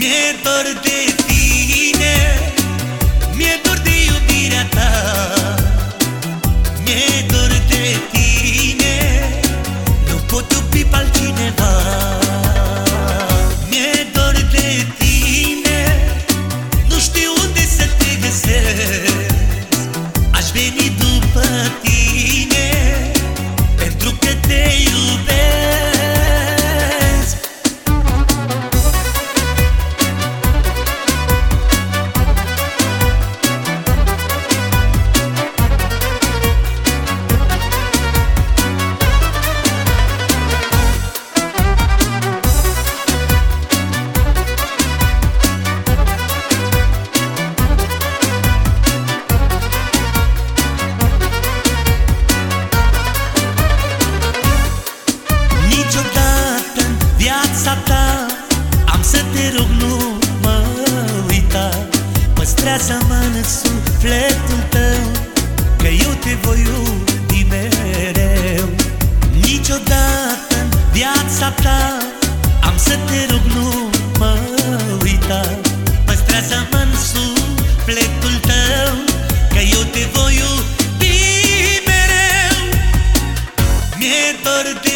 Mi-e dor de tine Mi-e dor de iubirea ta. Mi-e dor de tine Nu pot iubi pe altcineva. Mi-e dor de tine Nu știu unde să te găsesc. Aș veni după tine. aseamănă sufletul tău Că eu te voi iubi mereu. Niciodată în viața ta Am să te rog, nu mă uita. Păstrează-mă în sufletul tău Că eu te voi iubi mereu. Mi-e dor de